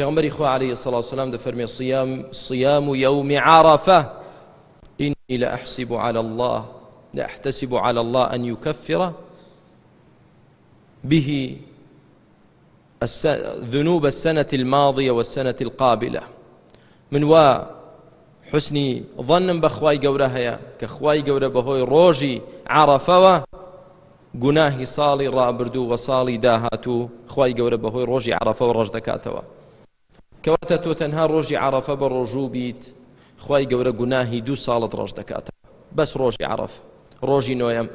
پێغمبەری خوا عليه الصلاة والسلام دەفەرمێ صيام صيام يوم عرفة إني لأحسب على الله لأحتسب على الله أن يكفر به ذنوب السنة الماضية والسنة القابلة من وا حسني ظنم بخواي قورة هيا كخواي قورة بهوي روجي عرفة گوناهی ساڵی ڕابردوو وە ساڵی داهاتوو خی گەورە بەهۆی ڕۆژی عرفە و ڕۆژ دەکاتەوە کەواتە تۆ تەنها ڕۆژی عرفە بە ڕۆژوو بیت خی گەورە گوناهی دوو ساڵت ڕۆژ دەکاتە بەس ڕۆژی عرف ڕۆژی نوێم